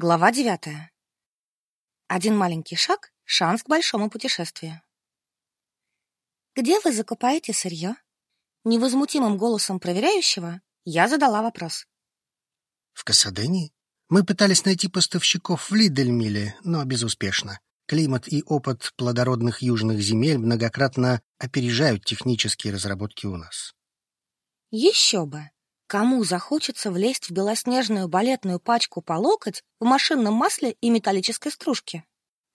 Глава девятая. Один маленький шаг — шанс к большому путешествию. «Где вы закупаете сырье?» Невозмутимым голосом проверяющего я задала вопрос. «В Касадене? Мы пытались найти поставщиков в Лидельмиле, но безуспешно. Климат и опыт плодородных южных земель многократно опережают технические разработки у нас». «Еще бы! Кому захочется влезть в белоснежную балетную пачку по локоть в машинном масле и металлической стружке?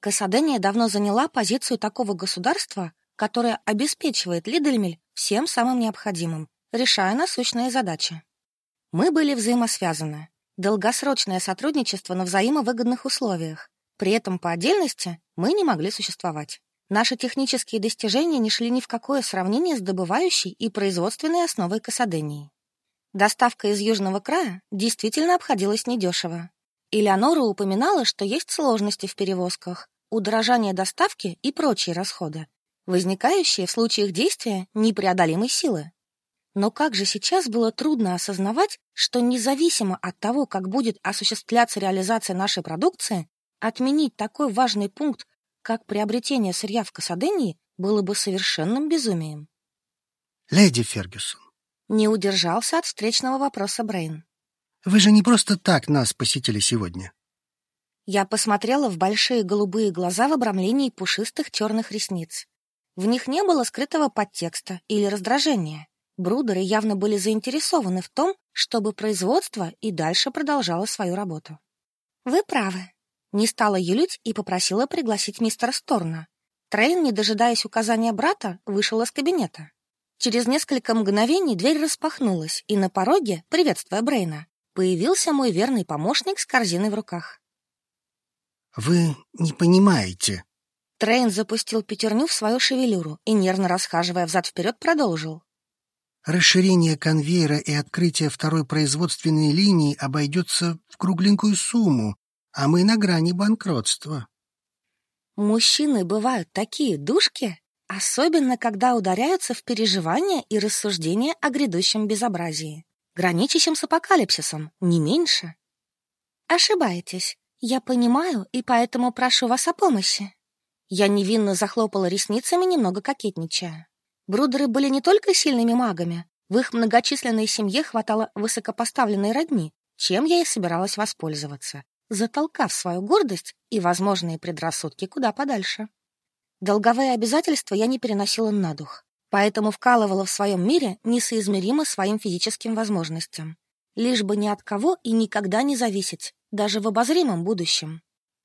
Касадения давно заняла позицию такого государства, которое обеспечивает Лидельмель всем самым необходимым, решая насущные задачи. Мы были взаимосвязаны. Долгосрочное сотрудничество на взаимовыгодных условиях. При этом по отдельности мы не могли существовать. Наши технические достижения не шли ни в какое сравнение с добывающей и производственной основой Касадении. Доставка из Южного края действительно обходилась недешево. Элеонора упоминала, что есть сложности в перевозках, удорожание доставки и прочие расходы, возникающие в случаях действия непреодолимой силы. Но как же сейчас было трудно осознавать, что независимо от того, как будет осуществляться реализация нашей продукции, отменить такой важный пункт, как приобретение сырья в Касадении, было бы совершенным безумием. «Леди Фергюсон, не удержался от встречного вопроса Брейн. «Вы же не просто так нас посетили сегодня». Я посмотрела в большие голубые глаза в обрамлении пушистых черных ресниц. В них не было скрытого подтекста или раздражения. Брудеры явно были заинтересованы в том, чтобы производство и дальше продолжало свою работу. «Вы правы». Не стала юлить и попросила пригласить мистера Сторна. Трейн, не дожидаясь указания брата, вышел из кабинета. Через несколько мгновений дверь распахнулась, и на пороге, приветствуя Брейна, появился мой верный помощник с корзиной в руках. «Вы не понимаете». Трейн запустил пятерню в свою шевелюру и, нервно расхаживая взад-вперед, продолжил. «Расширение конвейера и открытие второй производственной линии обойдется в кругленькую сумму, а мы на грани банкротства». «Мужчины бывают такие душки?» Особенно, когда ударяются в переживания и рассуждения о грядущем безобразии, граничащем с апокалипсисом, не меньше. Ошибаетесь. Я понимаю и поэтому прошу вас о помощи. Я невинно захлопала ресницами, немного кокетничая. Брудеры были не только сильными магами, в их многочисленной семье хватало высокопоставленной родни, чем я и собиралась воспользоваться, затолкав свою гордость и возможные предрассудки куда подальше. Долговые обязательства я не переносила на дух, поэтому вкалывала в своем мире несоизмеримо своим физическим возможностям. Лишь бы ни от кого и никогда не зависеть, даже в обозримом будущем.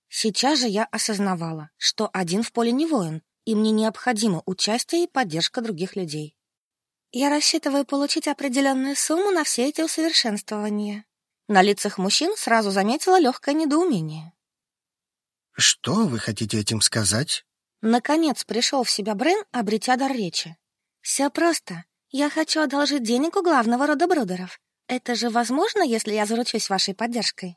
Сейчас же я осознавала, что один в поле не воин, и мне необходимо участие и поддержка других людей. Я рассчитываю получить определенную сумму на все эти усовершенствования. На лицах мужчин сразу заметила легкое недоумение. «Что вы хотите этим сказать?» Наконец пришел в себя Брен, обретя дар речи. «Все просто. Я хочу одолжить денег у главного рода Брудеров. Это же возможно, если я заручусь вашей поддержкой?»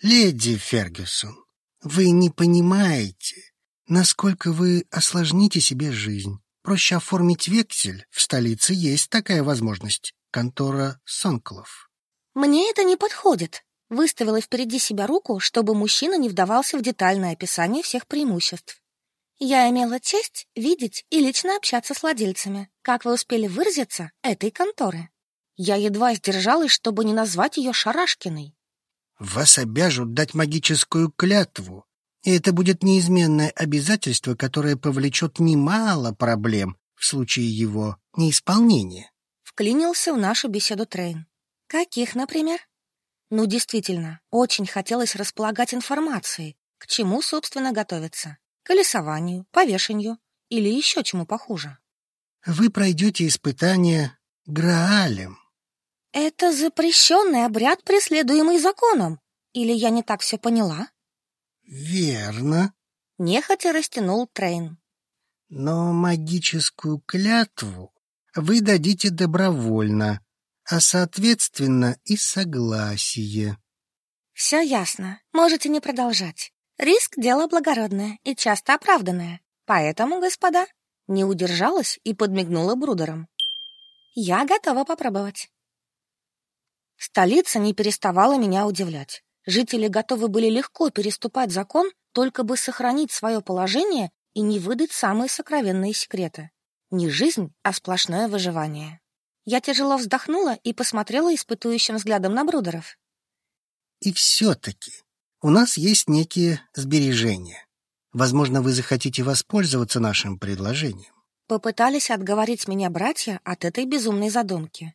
«Леди Фергюсон, вы не понимаете, насколько вы осложните себе жизнь. Проще оформить вексель. В столице есть такая возможность. Контора Сонклов». «Мне это не подходит», выставила впереди себя руку, чтобы мужчина не вдавался в детальное описание всех преимуществ. Я имела честь видеть и лично общаться с владельцами, как вы успели выразиться, этой конторы. Я едва сдержалась, чтобы не назвать ее Шарашкиной. Вас обяжут дать магическую клятву, и это будет неизменное обязательство, которое повлечет немало проблем в случае его неисполнения. Вклинился в нашу беседу Трейн. Каких, например? Ну, действительно, очень хотелось располагать информацией, к чему, собственно, готовиться колесованию, повешению или еще чему похуже. Вы пройдете испытание Граалем. Это запрещенный обряд, преследуемый законом. Или я не так все поняла? Верно. Нехотя растянул Трейн. Но магическую клятву вы дадите добровольно, а соответственно и согласие. Все ясно. Можете не продолжать. Риск — дело благородное и часто оправданное. Поэтому, господа, не удержалась и подмигнула Брудером. Я готова попробовать. Столица не переставала меня удивлять. Жители готовы были легко переступать закон, только бы сохранить свое положение и не выдать самые сокровенные секреты. Не жизнь, а сплошное выживание. Я тяжело вздохнула и посмотрела испытующим взглядом на Брудеров. И все-таки у нас есть некие сбережения. Возможно, вы захотите воспользоваться нашим предложением. Попытались отговорить меня братья от этой безумной задумки.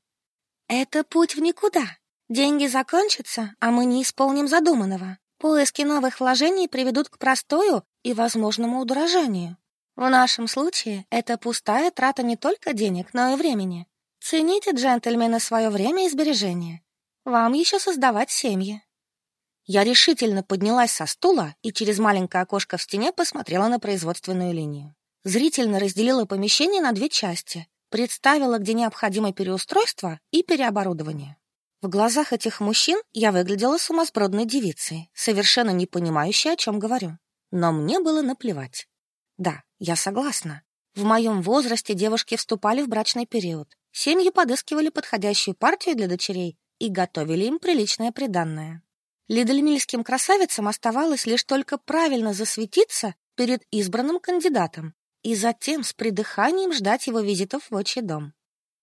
Это путь в никуда. Деньги закончатся, а мы не исполним задуманного. Поиски новых вложений приведут к простою и возможному удорожанию. В нашем случае это пустая трата не только денег, но и времени. Цените, джентльмены, свое время и сбережения. Вам еще создавать семьи. Я решительно поднялась со стула и через маленькое окошко в стене посмотрела на производственную линию. Зрительно разделила помещение на две части, представила, где необходимо переустройство и переоборудование. В глазах этих мужчин я выглядела сумасбродной девицей, совершенно не понимающей, о чем говорю. Но мне было наплевать. Да, я согласна. В моем возрасте девушки вступали в брачный период. Семьи подыскивали подходящую партию для дочерей и готовили им приличное приданное. Лидельмильским красавицам оставалось лишь только правильно засветиться перед избранным кандидатом и затем с придыханием ждать его визитов в отчий дом.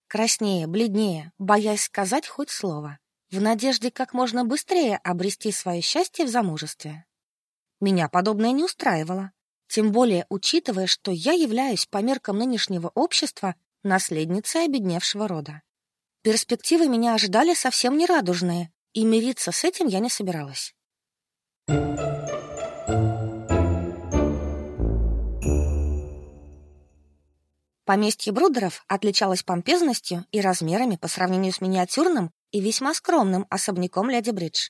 Краснее, бледнее, боясь сказать хоть слово, в надежде как можно быстрее обрести свое счастье в замужестве. Меня подобное не устраивало, тем более учитывая, что я являюсь по меркам нынешнего общества наследницей обедневшего рода. Перспективы меня ожидали совсем нерадужные, и мириться с этим я не собиралась. Поместье Брудеров отличалось помпезностью и размерами по сравнению с миниатюрным и весьма скромным особняком Леди Бридж.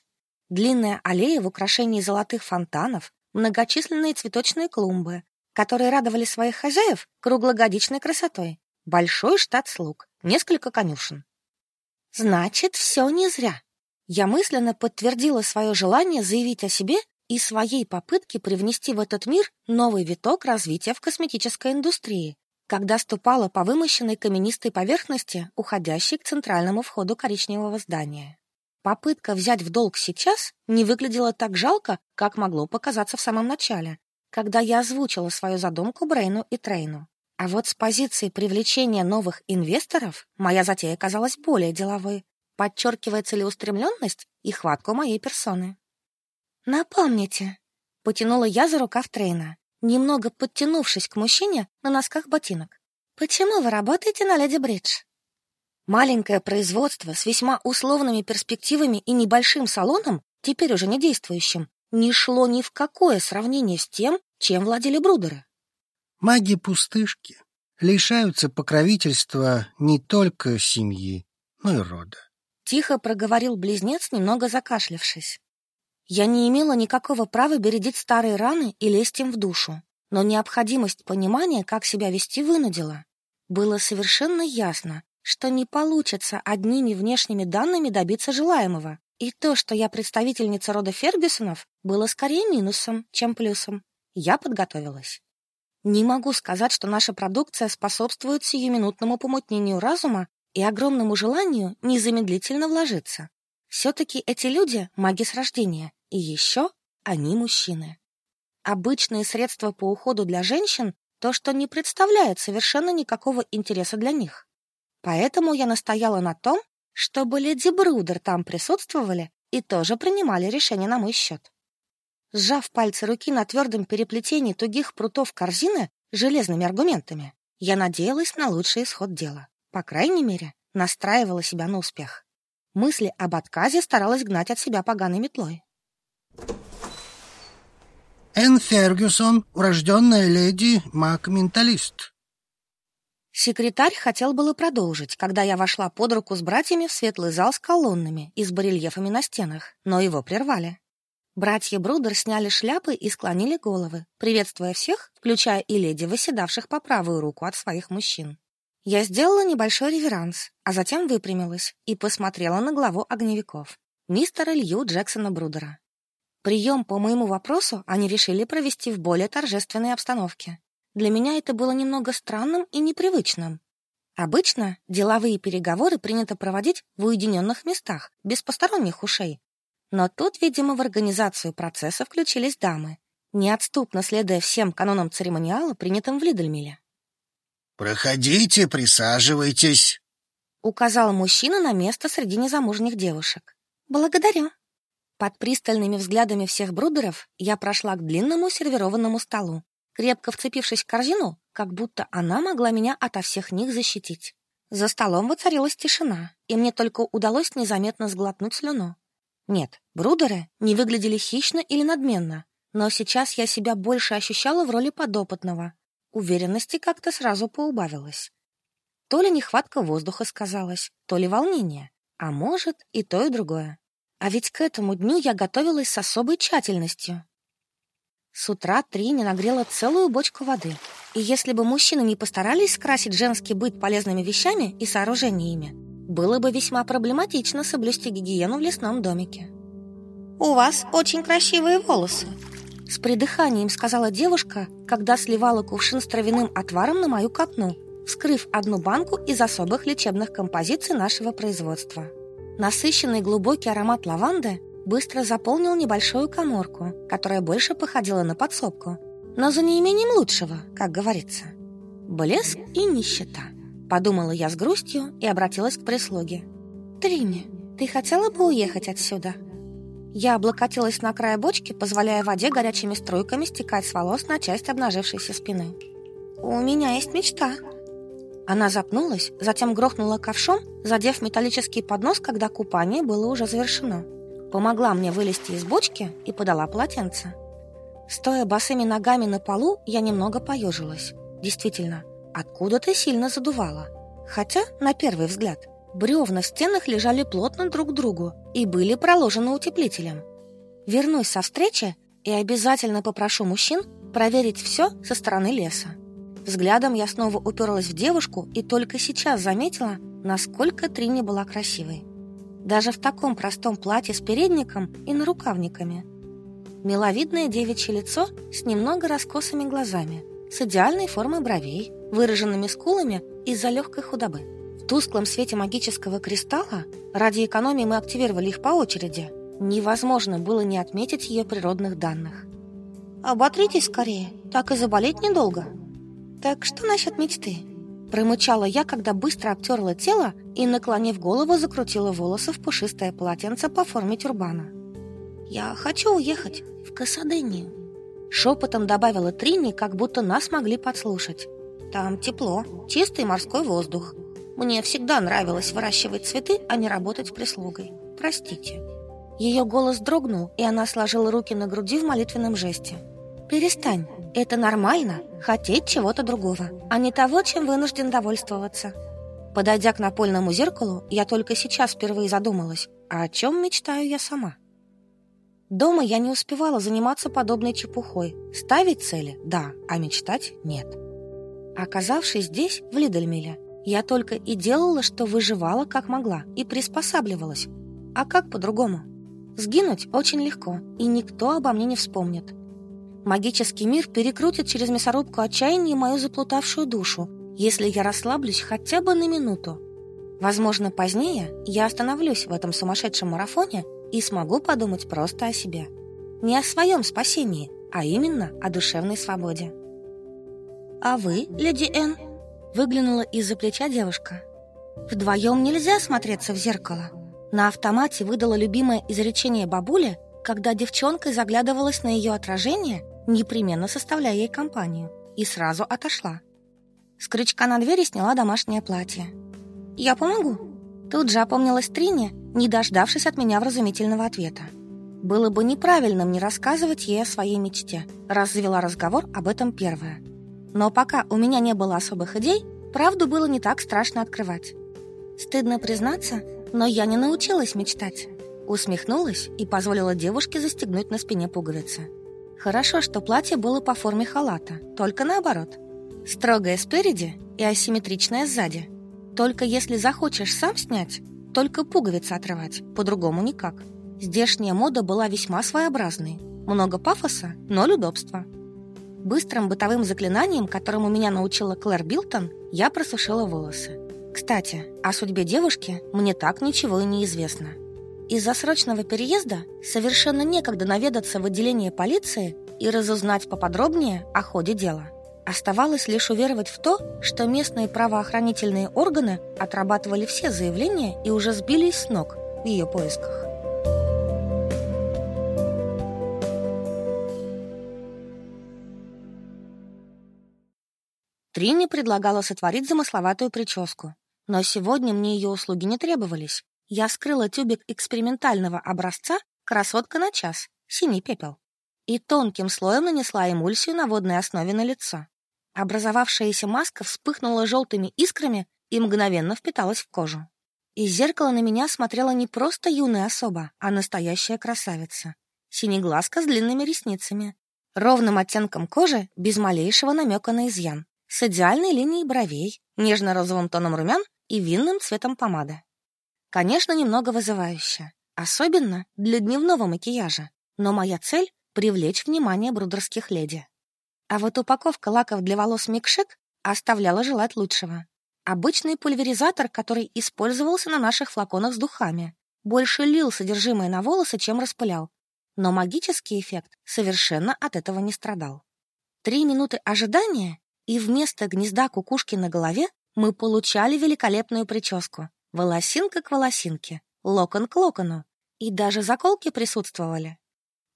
Длинная аллея в украшении золотых фонтанов, многочисленные цветочные клумбы, которые радовали своих хозяев круглогодичной красотой, большой штат слуг, несколько конюшен. Значит, все не зря. Я мысленно подтвердила свое желание заявить о себе и своей попытке привнести в этот мир новый виток развития в косметической индустрии, когда ступала по вымощенной каменистой поверхности, уходящей к центральному входу коричневого здания. Попытка взять в долг сейчас не выглядела так жалко, как могло показаться в самом начале, когда я озвучила свою задумку Брейну и Трейну. А вот с позиции привлечения новых инвесторов моя затея казалась более деловой, подчеркивая целеустремленность и хватку моей персоны. «Напомните», — потянула я за рукав Трейна, немного подтянувшись к мужчине на носках ботинок. «Почему вы работаете на Леди Бридж?» Маленькое производство с весьма условными перспективами и небольшим салоном, теперь уже не действующим, не шло ни в какое сравнение с тем, чем владели Брудеры. Маги-пустышки лишаются покровительства не только семьи, но и рода. Тихо проговорил близнец, немного закашлявшись. Я не имела никакого права бередить старые раны и лезть им в душу, но необходимость понимания, как себя вести, вынудила. Было совершенно ясно, что не получится одними внешними данными добиться желаемого, и то, что я представительница рода Фергюсонов, было скорее минусом, чем плюсом. Я подготовилась. Не могу сказать, что наша продукция способствует сиюминутному помутнению разума и огромному желанию незамедлительно вложиться. Все-таки эти люди — маги с рождения, и еще они мужчины. Обычные средства по уходу для женщин — то, что не представляет совершенно никакого интереса для них. Поэтому я настояла на том, чтобы леди Брудер там присутствовали и тоже принимали решение на мой счет. Сжав пальцы руки на твердом переплетении тугих прутов корзины железными аргументами, я надеялась на лучший исход дела. По крайней мере, настраивала себя на успех. Мысли об отказе старалась гнать от себя поганой метлой. Энн Фергюсон, урожденная леди, маг-менталист. Секретарь хотел было продолжить, когда я вошла под руку с братьями в светлый зал с колоннами и с барельефами на стенах, но его прервали. Братья Брудер сняли шляпы и склонили головы, приветствуя всех, включая и леди, выседавших по правую руку от своих мужчин. Я сделала небольшой реверанс, а затем выпрямилась и посмотрела на главу огневиков, мистера Лью Джексона Брудера. Прием по моему вопросу они решили провести в более торжественной обстановке. Для меня это было немного странным и непривычным. Обычно деловые переговоры принято проводить в уединенных местах, без посторонних ушей. Но тут, видимо, в организацию процесса включились дамы, неотступно следуя всем канонам церемониала, принятым в Лидельмиле. «Проходите, присаживайтесь», — указал мужчина на место среди незамужних девушек. «Благодарю». Под пристальными взглядами всех брудеров я прошла к длинному сервированному столу, крепко вцепившись в корзину, как будто она могла меня ото всех них защитить. За столом воцарилась тишина, и мне только удалось незаметно сглотнуть слюну. Нет, брудеры не выглядели хищно или надменно, но сейчас я себя больше ощущала в роли подопытного. Уверенности как-то сразу поубавилось. То ли нехватка воздуха сказалась, то ли волнение, а может и то, и другое. А ведь к этому дню я готовилась с особой тщательностью. С утра Трини нагрела целую бочку воды, и если бы мужчины не постарались скрасить женский быт полезными вещами и сооружениями, было бы весьма проблематично соблюсти гигиену в лесном домике. «У вас очень красивые волосы», — с придыханием сказала девушка, когда сливала кувшин с травяным отваром на мою копну, вскрыв одну банку из особых лечебных композиций нашего производства. Насыщенный глубокий аромат лаванды быстро заполнил небольшую коморку, которая больше походила на подсобку, но за неимением лучшего, как говорится. Блеск и нищета. Подумала я с грустью и обратилась к прислуге. «Трини, ты хотела бы уехать отсюда?» Я облокотилась на край бочки, позволяя воде горячими струйками стекать с волос на часть обнажившейся спины. «У меня есть мечта». Она запнулась, затем грохнула ковшом, задев металлический поднос, когда купание было уже завершено. Помогла мне вылезти из бочки и подала полотенце. Стоя босыми ногами на полу, я немного поежилась. Действительно, Откуда-то сильно задувало. Хотя, на первый взгляд, бревна в стенах лежали плотно друг к другу и были проложены утеплителем. Вернусь со встречи и обязательно попрошу мужчин проверить все со стороны леса. Взглядом я снова уперлась в девушку и только сейчас заметила, насколько Трини была красивой. Даже в таком простом платье с передником и нарукавниками. Миловидное девичье лицо с немного раскосыми глазами, с идеальной формой бровей, выраженными скулами из-за легкой худобы. В тусклом свете магического кристалла, ради экономии мы активировали их по очереди, невозможно было не отметить ее природных данных. «Оботритесь скорее, так и заболеть недолго». «Так что насчет мечты?» Промычала я, когда быстро обтерла тело и, наклонив голову, закрутила волосы в пушистое полотенце по форме тюрбана. «Я хочу уехать в Касадению», — шепотом добавила Трини, как будто нас могли подслушать. Там тепло, чистый морской воздух. Мне всегда нравилось выращивать цветы, а не работать прислугой. Простите». Ее голос дрогнул, и она сложила руки на груди в молитвенном жесте. «Перестань. Это нормально — хотеть чего-то другого, а не того, чем вынужден довольствоваться». Подойдя к напольному зеркалу, я только сейчас впервые задумалась, а о чем мечтаю я сама. Дома я не успевала заниматься подобной чепухой. Ставить цели – да, а мечтать – нет. Оказавшись здесь, в Лидельмиле, я только и делала, что выживала как могла и приспосабливалась. А как по-другому? Сгинуть очень легко, и никто обо мне не вспомнит. Магический мир перекрутит через мясорубку отчаяния мою заплутавшую душу, если я расслаблюсь хотя бы на минуту. Возможно, позднее я остановлюсь в этом сумасшедшем марафоне и смогу подумать просто о себе. Не о своем спасении, а именно о душевной свободе. «А вы, леди Н?» Выглянула из-за плеча девушка. «Вдвоем нельзя смотреться в зеркало». На автомате выдала любимое изречение бабули, когда девчонка заглядывалась на ее отражение, непременно составляя ей компанию, и сразу отошла. С крючка на двери сняла домашнее платье. «Я помогу?» Тут же опомнилась Трине, не дождавшись от меня вразумительного ответа. Было бы неправильным не рассказывать ей о своей мечте, раз завела разговор об этом первая. Но пока у меня не было особых идей, правду было не так страшно открывать. Стыдно признаться, но я не научилась мечтать. Усмехнулась и позволила девушке застегнуть на спине пуговицы. Хорошо, что платье было по форме халата, только наоборот. Строгое спереди и асимметричное сзади. Только если захочешь сам снять, только пуговицы отрывать, по-другому никак. Здешняя мода была весьма своеобразной. Много пафоса, но удобства. Быстрым бытовым заклинанием, которому меня научила Клэр Билтон, я просушила волосы. Кстати, о судьбе девушки мне так ничего и не известно. Из-за срочного переезда совершенно некогда наведаться в отделение полиции и разузнать поподробнее о ходе дела. Оставалось лишь уверовать в то, что местные правоохранительные органы отрабатывали все заявления и уже сбились с ног в ее поисках. Трини предлагала сотворить замысловатую прическу, но сегодня мне ее услуги не требовались. Я вскрыла тюбик экспериментального образца «Красотка на час», синий пепел, и тонким слоем нанесла эмульсию на водной основе на лицо. Образовавшаяся маска вспыхнула желтыми искрами и мгновенно впиталась в кожу. Из зеркала на меня смотрела не просто юная особа, а настоящая красавица. Синеглазка с длинными ресницами, ровным оттенком кожи, без малейшего намека на изъян с идеальной линией бровей, нежно-розовым тоном румян и винным цветом помады. Конечно, немного вызывающе, особенно для дневного макияжа, но моя цель — привлечь внимание брудерских леди. А вот упаковка лаков для волос Микшек оставляла желать лучшего. Обычный пульверизатор, который использовался на наших флаконах с духами, больше лил содержимое на волосы, чем распылял. Но магический эффект совершенно от этого не страдал. Три минуты ожидания, и вместо гнезда кукушки на голове мы получали великолепную прическу. Волосинка к волосинке, локон к локону. И даже заколки присутствовали.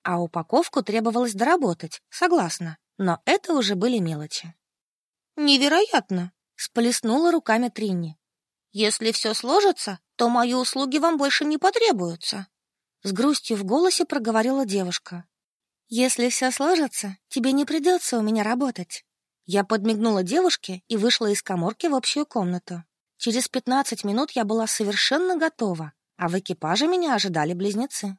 А упаковку требовалось доработать, согласна, но это уже были мелочи. «Невероятно!» — сплеснула руками Тринни. «Если все сложится, то мои услуги вам больше не потребуются». С грустью в голосе проговорила девушка. «Если все сложится, тебе не придется у меня работать. Я подмигнула девушке и вышла из коморки в общую комнату. Через 15 минут я была совершенно готова, а в экипаже меня ожидали близнецы.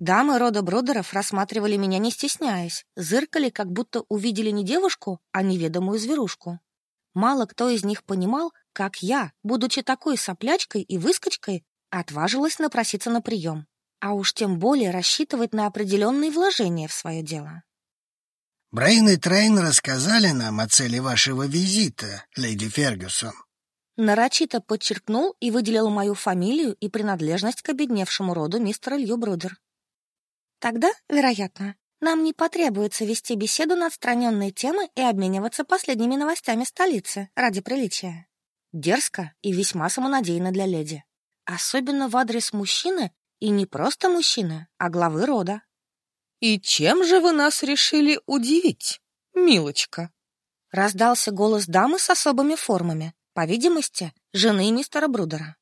Дамы рода Брудеров рассматривали меня не стесняясь, зыркали, как будто увидели не девушку, а неведомую зверушку. Мало кто из них понимал, как я, будучи такой соплячкой и выскочкой, отважилась напроситься на прием а уж тем более рассчитывать на определенные вложения в свое дело. Брейн и Трейн рассказали нам о цели вашего визита, леди Фергюсон. Нарочито подчеркнул и выделил мою фамилию и принадлежность к обедневшему роду мистера Лью Брудер. Тогда, вероятно, нам не потребуется вести беседу на отстраненные темы и обмениваться последними новостями столицы ради приличия. Дерзко и весьма самонадеянно для леди. Особенно в адрес мужчины, и не просто мужчины, а главы рода. «И чем же вы нас решили удивить, милочка?» Раздался голос дамы с особыми формами, по видимости, жены мистера Брудера.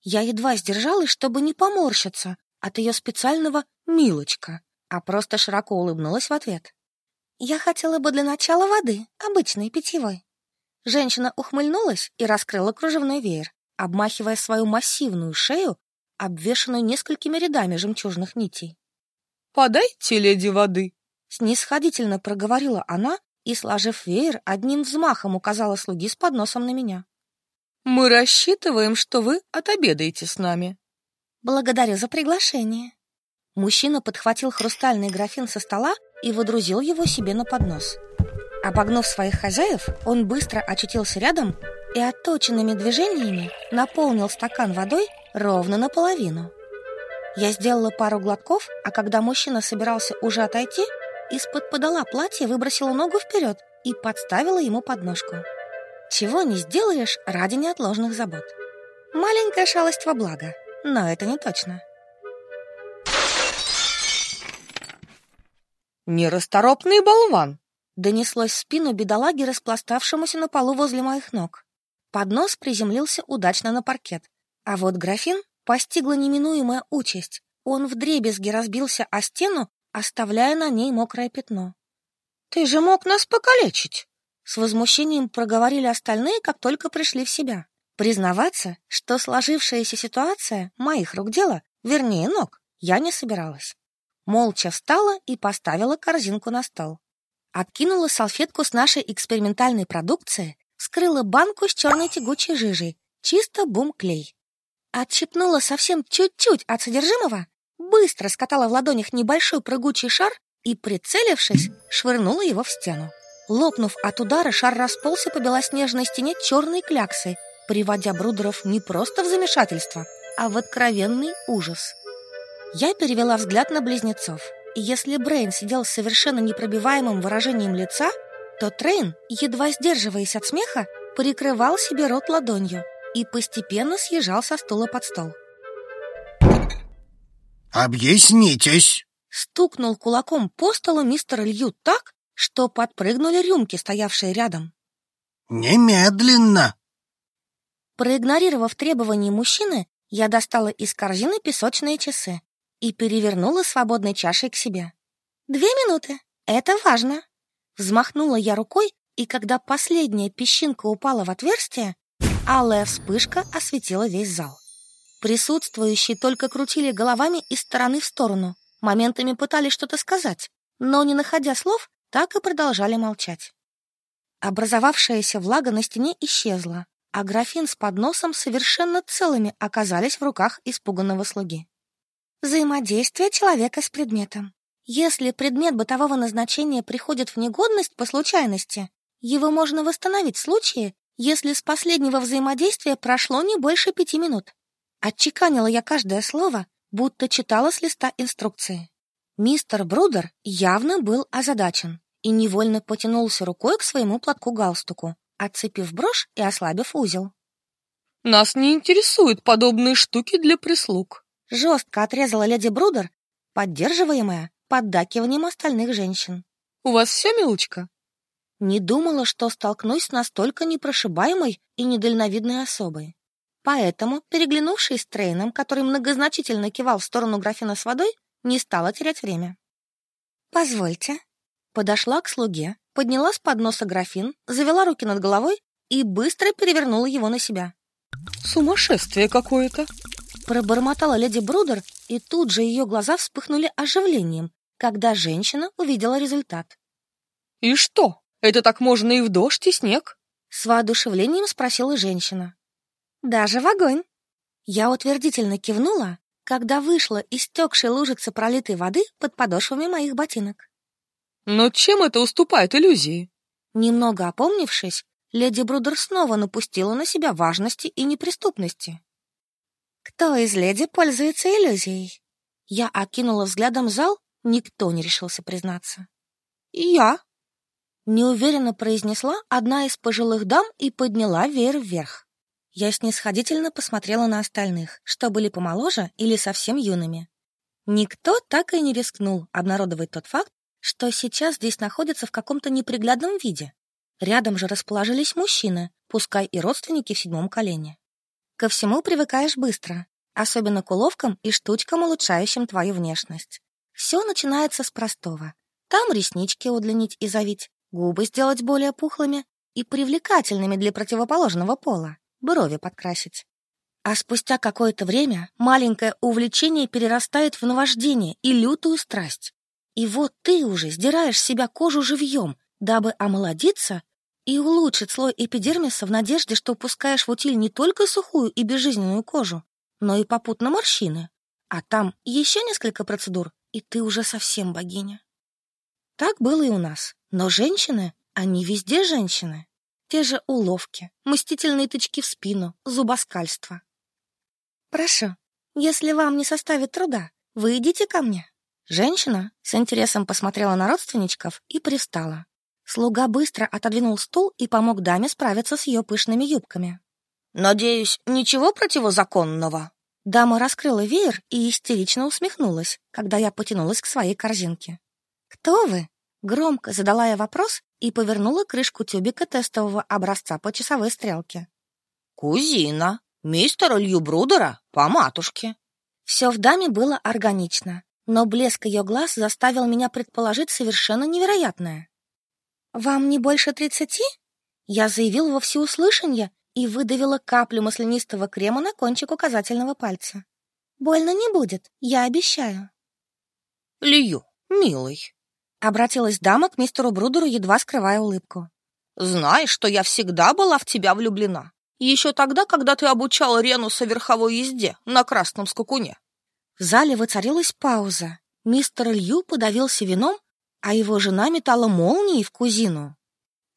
Я едва сдержалась, чтобы не поморщиться от ее специального «милочка», а просто широко улыбнулась в ответ. «Я хотела бы для начала воды, обычной питьевой». Женщина ухмыльнулась и раскрыла кружевной веер, обмахивая свою массивную шею обвешанную несколькими рядами жемчужных нитей. «Подайте, леди, воды!» Снисходительно проговорила она и, сложив веер, одним взмахом указала слуги с подносом на меня. «Мы рассчитываем, что вы отобедаете с нами». «Благодарю за приглашение». Мужчина подхватил хрустальный графин со стола и водрузил его себе на поднос. Обогнув своих хозяев, он быстро очутился рядом и отточенными движениями наполнил стакан водой ровно наполовину. Я сделала пару глотков, а когда мужчина собирался уже отойти, из-под подола платья выбросила ногу вперед и подставила ему подножку. Чего не сделаешь ради неотложных забот. Маленькая шалость во благо, но это не точно. «Нерасторопный болван!» Донеслось в спину бедолаги, распластавшемуся на полу возле моих ног. Поднос приземлился удачно на паркет, а вот графин постигла неминуемая участь. Он вдребезги разбился о стену, оставляя на ней мокрое пятно. «Ты же мог нас покалечить!» С возмущением проговорили остальные, как только пришли в себя. Признаваться, что сложившаяся ситуация моих рук дело, вернее ног, я не собиралась. Молча встала и поставила корзинку на стол. Откинула салфетку с нашей экспериментальной продукции, вскрыла банку с черной тягучей жижей, чисто бум-клей. Отщипнула совсем чуть-чуть от содержимого, быстро скатала в ладонях небольшой прыгучий шар и, прицелившись, швырнула его в стену. Лопнув от удара, шар расползся по белоснежной стене черной кляксой, приводя Брудеров не просто в замешательство, а в откровенный ужас. Я перевела взгляд на близнецов, и если Брейн сидел с совершенно непробиваемым выражением лица, то Трейн, едва сдерживаясь от смеха, прикрывал себе рот ладонью и постепенно съезжал со стула под стол. «Объяснитесь!» Стукнул кулаком по столу мистер Лью так, что подпрыгнули рюмки, стоявшие рядом. «Немедленно!» Проигнорировав требования мужчины, я достала из корзины песочные часы и перевернула свободной чашей к себе. «Две минуты. Это важно!» Взмахнула я рукой, и когда последняя песчинка упала в отверстие, алая вспышка осветила весь зал. Присутствующие только крутили головами из стороны в сторону, моментами пытались что-то сказать, но, не находя слов, так и продолжали молчать. Образовавшаяся влага на стене исчезла, а графин с подносом совершенно целыми оказались в руках испуганного слуги. Взаимодействие человека с предметом. Если предмет бытового назначения приходит в негодность по случайности, его можно восстановить в случае, если с последнего взаимодействия прошло не больше пяти минут. Отчеканила я каждое слово, будто читала с листа инструкции. Мистер Брудер явно был озадачен и невольно потянулся рукой к своему платку-галстуку, отцепив брошь и ослабив узел. «Нас не интересуют подобные штуки для прислуг», жестко отрезала леди Брудер, поддерживаемая поддакиванием остальных женщин. «У вас все, милочка?» Не думала, что столкнусь с настолько непрошибаемой и недальновидной особой. Поэтому, переглянувшись с Трейном, который многозначительно кивал в сторону графина с водой, не стала терять время. «Позвольте». Подошла к слуге, подняла с подноса графин, завела руки над головой и быстро перевернула его на себя. «Сумасшествие какое-то!» Пробормотала леди Брудер, и тут же ее глаза вспыхнули оживлением, когда женщина увидела результат. «И что, это так можно и в дождь, и снег?» С воодушевлением спросила женщина. Даже в огонь. Я утвердительно кивнула, когда вышла истекшей лужицы пролитой воды под подошвами моих ботинок. Но чем это уступает иллюзии? Немного опомнившись, леди Брудер снова напустила на себя важности и неприступности. Кто из леди пользуется иллюзией? Я окинула взглядом зал, никто не решился признаться. Я, неуверенно произнесла одна из пожилых дам и подняла веер вверх. Я снисходительно посмотрела на остальных, что были помоложе или совсем юными. Никто так и не рискнул обнародовать тот факт, что сейчас здесь находится в каком-то неприглядном виде. Рядом же расположились мужчины, пускай и родственники в седьмом колене. Ко всему привыкаешь быстро, особенно к уловкам и штучкам, улучшающим твою внешность. Все начинается с простого. Там реснички удлинить и завить, губы сделать более пухлыми и привлекательными для противоположного пола брови подкрасить. А спустя какое-то время маленькое увлечение перерастает в наваждение и лютую страсть. И вот ты уже сдираешь с себя кожу живьем, дабы омолодиться и улучшить слой эпидермиса в надежде, что упускаешь в утиль не только сухую и безжизненную кожу, но и попутно морщины. А там еще несколько процедур, и ты уже совсем богиня. Так было и у нас. Но женщины, они везде женщины. Те же уловки, мстительные тычки в спину, зубоскальство. «Прошу, если вам не составит труда, вы идите ко мне». Женщина с интересом посмотрела на родственничков и пристала. Слуга быстро отодвинул стул и помог даме справиться с ее пышными юбками. «Надеюсь, ничего противозаконного?» Дама раскрыла веер и истерично усмехнулась, когда я потянулась к своей корзинке. «Кто вы?» Громко задала я вопрос и повернула крышку тюбика тестового образца по часовой стрелке. «Кузина, мистера Лью Брудера по матушке». Все в даме было органично, но блеск ее глаз заставил меня предположить совершенно невероятное. «Вам не больше тридцати?» Я заявил во всеуслышание и выдавила каплю маслянистого крема на кончик указательного пальца. «Больно не будет, я обещаю». «Лью, милый, Обратилась дама к мистеру Брудеру, едва скрывая улыбку. «Знаешь, что я всегда была в тебя влюблена. Еще тогда, когда ты обучала Ренуса верховой езде на красном скакуне». В зале воцарилась пауза. Мистер Лью подавился вином, а его жена метала молнии в кузину.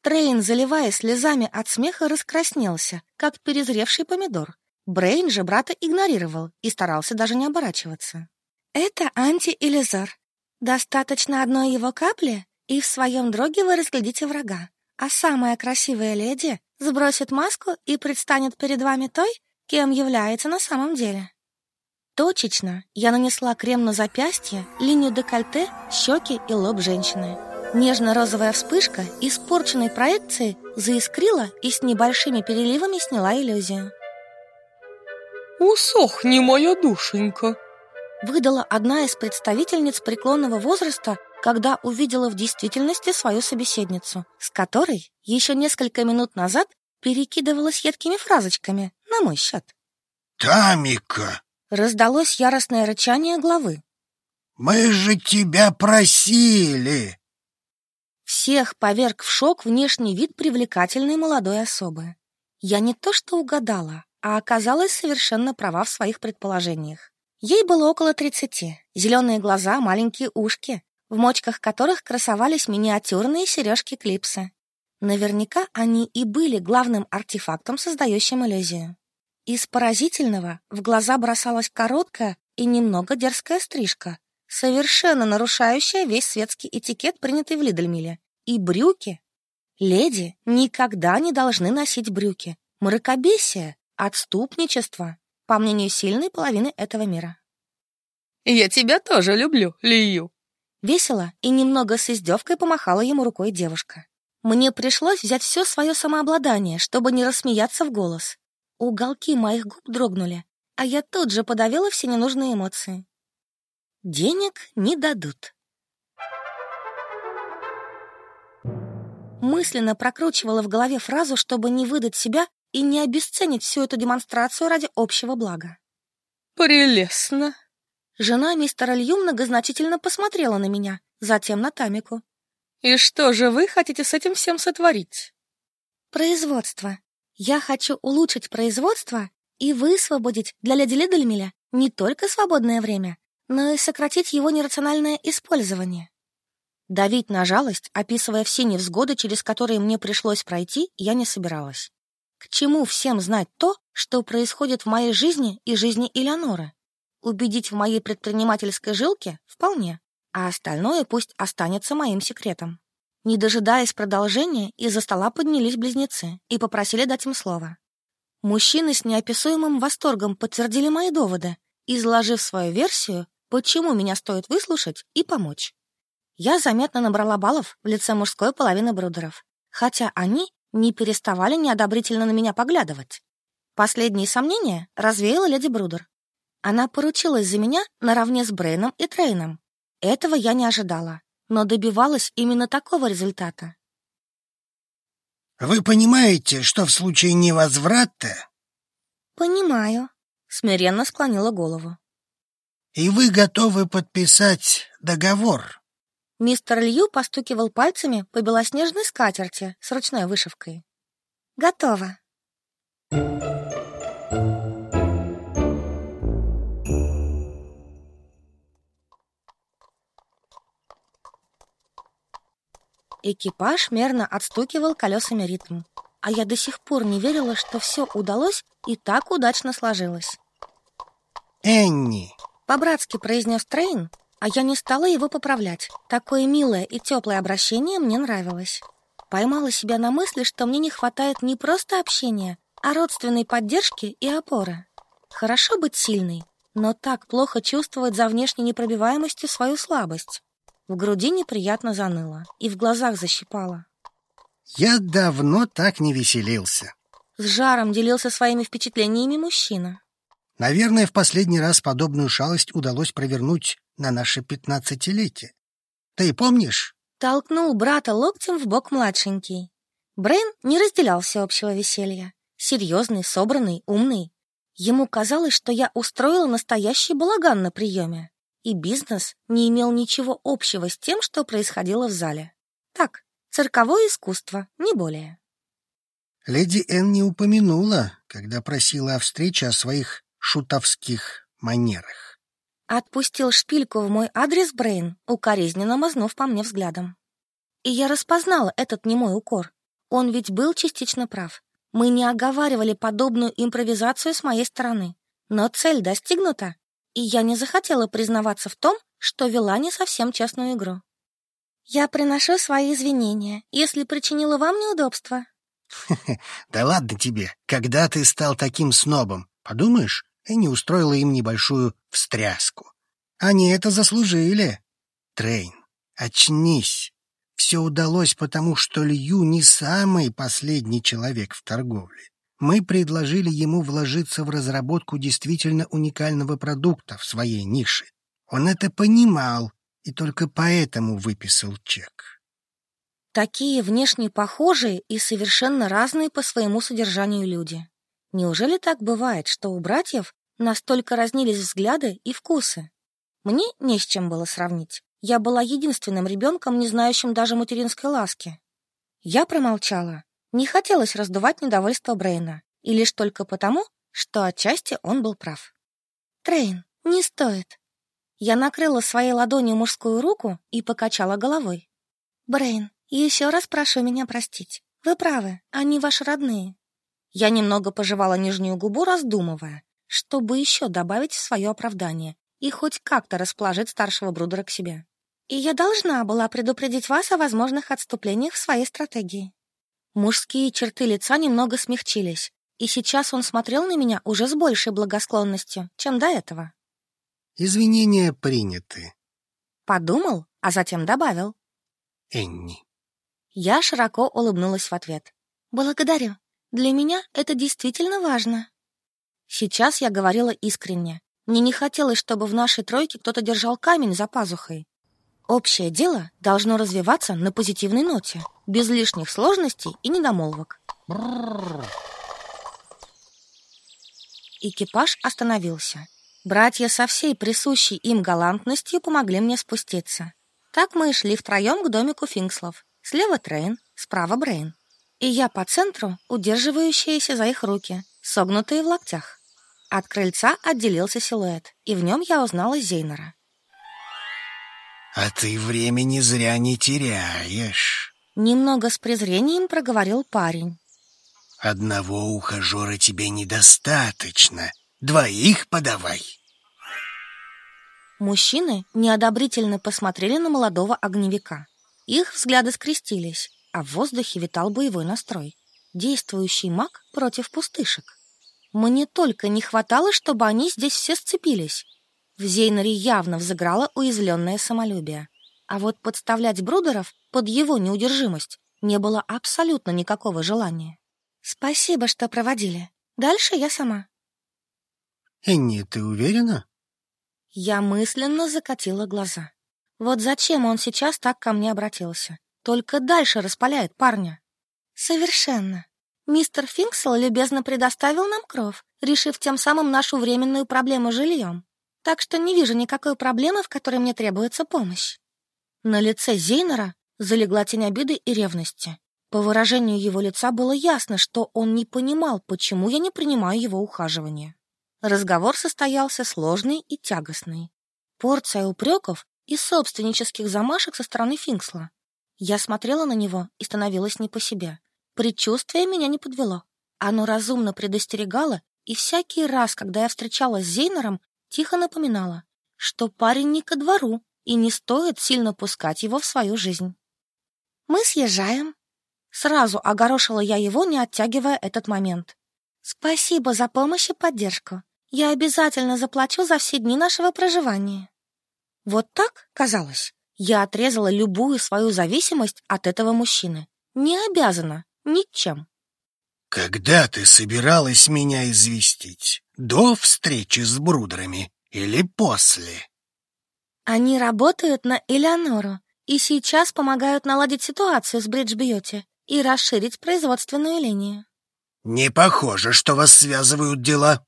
Трейн, заливая слезами от смеха, раскраснелся, как перезревший помидор. Брейн же брата игнорировал и старался даже не оборачиваться. «Это анти-иллюзор. Достаточно одной его капли, и в своем друге вы разглядите врага. А самая красивая леди сбросит маску и предстанет перед вами той, кем является на самом деле». Точечно я нанесла крем на запястье, линию декольте, щеки и лоб женщины. Нежно-розовая вспышка испорченной проекции заискрила и с небольшими переливами сняла иллюзию. «Усохни, моя душенька!» Выдала одна из представительниц преклонного возраста, когда увидела в действительности свою собеседницу, с которой еще несколько минут назад перекидывалась едкими фразочками на мой счет. «Тамика!» Раздалось яростное рычание главы. «Мы же тебя просили!» Всех поверг в шок внешний вид привлекательной молодой особы. Я не то что угадала, а оказалась совершенно права в своих предположениях. Ей было около тридцати, зеленые глаза, маленькие ушки, в мочках которых красовались миниатюрные сережки-клипсы. Наверняка они и были главным артефактом, создающим иллюзию. Из поразительного в глаза бросалась короткая и немного дерзкая стрижка, совершенно нарушающая весь светский этикет, принятый в Лидельмиле. И брюки. Леди никогда не должны носить брюки. Мракобесие, отступничество, по мнению сильной половины этого мира. «Я тебя тоже люблю, Лию!» Весело и немного с издевкой помахала ему рукой девушка. Мне пришлось взять все свое самообладание, чтобы не рассмеяться в голос. Уголки моих губ дрогнули, а я тут же подавила все ненужные эмоции. Денег не дадут. Мысленно прокручивала в голове фразу, чтобы не выдать себя и не обесценить всю эту демонстрацию ради общего блага. «Прелестно!» Жена мистера Лью многозначительно посмотрела на меня, затем на Тамику. «И что же вы хотите с этим всем сотворить?» «Производство. Я хочу улучшить производство и высвободить для леди Лидельмиля не только свободное время, но и сократить его нерациональное использование. Давить на жалость, описывая все невзгоды, через которые мне пришлось пройти, я не собиралась. К чему всем знать то, что происходит в моей жизни и жизни Элеоноры? Убедить в моей предпринимательской жилке — вполне, а остальное пусть останется моим секретом. Не дожидаясь продолжения, из-за стола поднялись близнецы и попросили дать им слово. Мужчины с неописуемым восторгом подтвердили мои доводы, изложив свою версию, почему меня стоит выслушать и помочь. Я заметно набрала баллов в лице мужской половины брудеров, хотя они не переставали неодобрительно на меня поглядывать. Последние сомнения развеяла леди Брудер. Она поручилась за меня наравне с Брейном и Трейном. Этого я не ожидала но добивалась именно такого результата. «Вы понимаете, что в случае невозврата...» «Понимаю», — смиренно склонила голову. «И вы готовы подписать договор?» Мистер Лью постукивал пальцами по белоснежной скатерти с ручной вышивкой. «Готово». Экипаж мерно отстукивал колесами ритм, а я до сих пор не верила, что все удалось и так удачно сложилось. «Энни!» — по-братски произнес Трейн, а я не стала его поправлять. Такое милое и теплое обращение мне нравилось. Поймала себя на мысли, что мне не хватает не просто общения, а родственной поддержки и опоры. Хорошо быть сильной, но так плохо чувствовать за внешней непробиваемостью свою слабость. В груди неприятно заныло и в глазах защипало. Я давно так не веселился. С жаром делился своими впечатлениями мужчина. Наверное, в последний раз подобную шалость удалось провернуть на наше пятнадцатилетие. Ты помнишь? Толкнул брата локтем в бок младшенький. Брейн не разделял всеобщего веселья. Серьезный, собранный, умный. Ему казалось, что я устроила настоящий балаган на приеме и бизнес не имел ничего общего с тем, что происходило в зале. Так, цирковое искусство, не более. Леди Энн не упомянула, когда просила о встрече о своих шутовских манерах. Отпустил шпильку в мой адрес Брейн, укоризненно мазнув по мне взглядом. И я распознала этот немой укор. Он ведь был частично прав. Мы не оговаривали подобную импровизацию с моей стороны. Но цель достигнута, и я не захотела признаваться в том, что вела не совсем честную игру. Я приношу свои извинения, если причинила вам неудобства. Да ладно тебе, когда ты стал таким снобом? Подумаешь, Энни устроила им небольшую встряску. Они это заслужили. Трейн, очнись. Все удалось потому, что Лью не самый последний человек в торговле. Мы предложили ему вложиться в разработку действительно уникального продукта в своей нише. Он это понимал и только поэтому выписал чек. Такие внешне похожие и совершенно разные по своему содержанию люди. Неужели так бывает, что у братьев настолько разнились взгляды и вкусы? Мне не с чем было сравнить. Я была единственным ребенком, не знающим даже материнской ласки. Я промолчала. Не хотелось раздувать недовольство Брейна, и лишь только потому, что отчасти он был прав. «Трейн, не стоит». Я накрыла своей ладонью мужскую руку и покачала головой. «Брейн, еще раз прошу меня простить. Вы правы, они ваши родные». Я немного пожевала нижнюю губу, раздумывая, что бы еще добавить в свое оправдание и хоть как-то расположить старшего Брудера к себе. И я должна была предупредить вас о возможных отступлениях в своей стратегии. Мужские черты лица немного смягчились, и сейчас он смотрел на меня уже с большей благосклонностью, чем до этого. Извинения приняты. Подумал, а затем добавил. Энни. Я широко улыбнулась в ответ. Благодарю. Для меня это действительно важно. Сейчас я говорила искренне. Мне не хотелось, чтобы в нашей тройке кто-то держал камень за пазухой. Общее дело должно развиваться на позитивной ноте, без лишних сложностей и недомолвок. Экипаж остановился. Братья со всей присущей им галантностью помогли мне спуститься. Так мы и шли втроем к домику Финкслов. Слева Трейн, справа Брейн. И я по центру, удерживающаяся за их руки, согнутые в локтях. От крыльца отделился силуэт, и в нем я узнала Зейнера. «А ты времени зря не теряешь», — немного с презрением проговорил парень. «Одного ухажера тебе недостаточно. Двоих подавай». Мужчины неодобрительно посмотрели на молодого огневика. Их взгляды скрестились, а в воздухе витал боевой настрой. Действующий маг против пустышек. Мне только не хватало, чтобы они здесь все сцепились. В Зейнере явно взыграло уязвленное самолюбие. А вот подставлять Брудеров под его неудержимость не было абсолютно никакого желания. «Спасибо, что проводили. Дальше я сама». «Энни, ты уверена?» Я мысленно закатила глаза. Вот зачем он сейчас так ко мне обратился? Только дальше распаляет парня. Совершенно. Мистер Финксел любезно предоставил нам кров, решив тем самым нашу временную проблему жильем. Так что не вижу никакой проблемы, в которой мне требуется помощь. На лице Зейнера залегла тень обиды и ревности. По выражению его лица было ясно, что он не понимал, почему я не принимаю его ухаживание. Разговор состоялся сложный и тягостный. Порция упреков и собственнических замашек со стороны Финксла. Я смотрела на него и становилась не по себе. Предчувствие меня не подвело. Оно разумно предостерегало, и всякий раз, когда я встречалась с Зейнером, тихо напоминала, что парень не ко двору, и не стоит сильно пускать его в свою жизнь. «Мы съезжаем». Сразу огорошила я его, не оттягивая этот момент. «Спасибо за помощь и поддержку. Я обязательно заплачу за все дни нашего проживания». Вот так, казалось, я отрезала любую свою зависимость от этого мужчины. Не обязана ничем. «Когда ты собиралась меня известить? До встречи с Брудерами или после?» Они работают на Элеонору и сейчас помогают наладить ситуацию с Бриджбьюти и расширить производственную линию. «Не похоже, что вас связывают дела».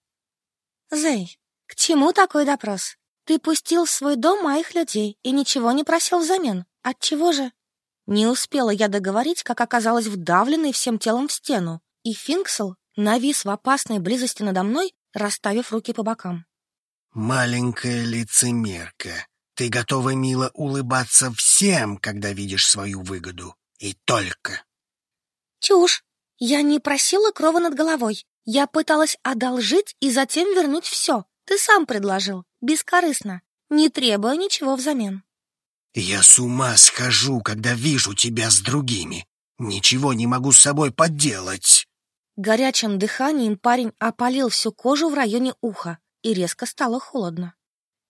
«Зей, к чему такой допрос? Ты пустил в свой дом моих людей и ничего не просил взамен. Отчего же?» Не успела я договорить, как оказалась вдавленной всем телом в стену, и Финксел навис в опасной близости надо мной, расставив руки по бокам. «Маленькая лицемерка, ты готова мило улыбаться всем, когда видишь свою выгоду, и только». Чушь. Я не просила крова над головой. Я пыталась одолжить и затем вернуть все. Ты сам предложил, бескорыстно, не требуя ничего взамен. Я с ума схожу, когда вижу тебя с другими. Ничего не могу с собой поделать. Горячим дыханием парень опалил всю кожу в районе уха, и резко стало холодно.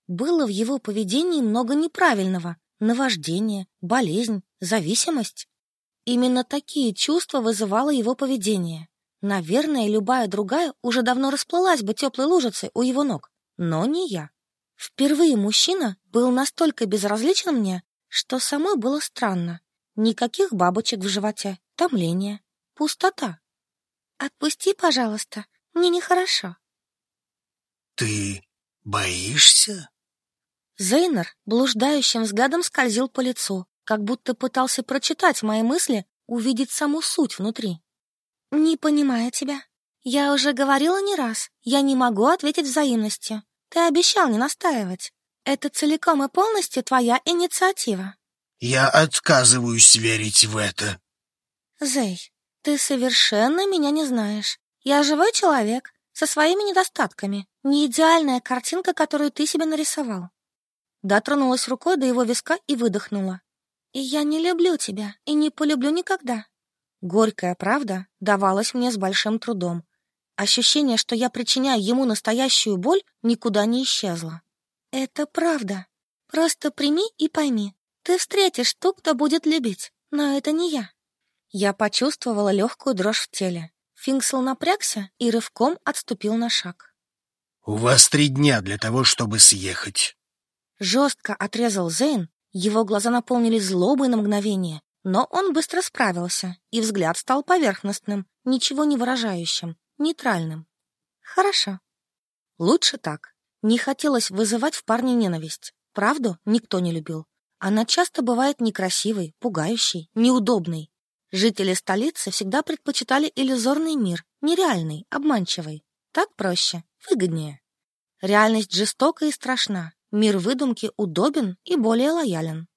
Было в его поведении много неправильного. Наваждение, болезнь, зависимость. Именно такие чувства вызывало его поведение. Наверное, любая другая уже давно расплылась бы теплой лужицей у его ног, но не я. Впервые мужчина был настолько безразличен мне, что самой было странно. Никаких бабочек в животе, томления, пустота. Отпусти, пожалуйста, мне нехорошо. Ты боишься? Зейнер блуждающим взглядом скользил по лицу, как будто пытался прочитать мои мысли, увидеть саму суть внутри. «Не понимаю тебя. Я уже говорила не раз. Я не могу ответить взаимностью. Ты обещал не настаивать. Это целиком и полностью твоя инициатива». «Я отказываюсь верить в это». «Зей, ты совершенно меня не знаешь. Я живой человек, со своими недостатками. Не идеальная картинка, которую ты себе нарисовал. Дотронулась рукой до его виска и выдохнула. «И я не люблю тебя, и не полюблю никогда». Горькая правда давалась мне с большим трудом. Ощущение, что я причиняю ему настоящую боль, никуда не исчезло. «Это правда. Просто прими и пойми. Ты встретишь ту, кто будет любить, но это не я». Я почувствовала легкую дрожь в теле. Финксел напрягся и рывком отступил на шаг. «У вас три дня для того, чтобы съехать. Жестко отрезал Зейн, его глаза наполнились злобой на мгновение, но он быстро справился, и взгляд стал поверхностным, ничего не выражающим, нейтральным. Хорошо. Лучше так. Не хотелось вызывать в парне ненависть. Правду никто не любил. Она часто бывает некрасивой, пугающей, неудобной. Жители столицы всегда предпочитали иллюзорный мир, нереальный, обманчивый. Так проще, выгоднее. Реальность жестока и страшна, Мир выдумки удобен и более лоялен.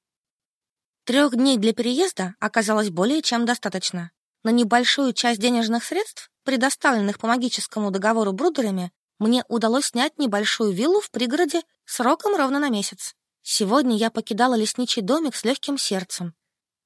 Трех дней для переезда оказалось более чем достаточно. На небольшую часть денежных средств, предоставленных по магическому договору брудерами, мне удалось снять небольшую виллу в пригороде сроком ровно на месяц. Сегодня я покидала лесничий домик с легким сердцем.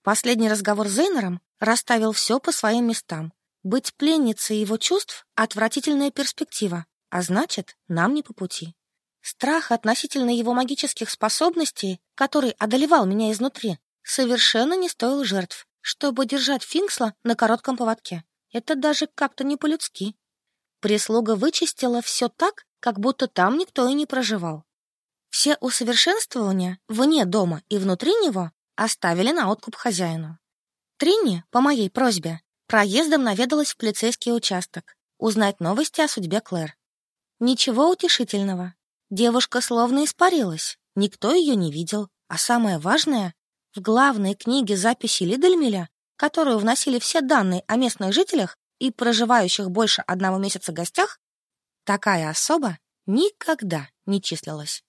Последний разговор с Зейнером расставил все по своим местам. Быть пленницей его чувств — отвратительная перспектива, а значит, нам не по пути. Страх относительно его магических способностей, который одолевал меня изнутри, совершенно не стоил жертв, чтобы держать Финксла на коротком поводке. Это даже как-то не по-людски. Прислуга вычистила все так, как будто там никто и не проживал. Все усовершенствования вне дома и внутри него оставили на откуп хозяину. Тринни, по моей просьбе, проездом наведалась в полицейский участок, узнать новости о судьбе Клэр. Ничего утешительного. Девушка словно испарилась, никто ее не видел. А самое важное, в главной книге записи Лидельмеля, которую вносили все данные о местных жителях и проживающих больше одного месяца гостях, такая особа никогда не числилась.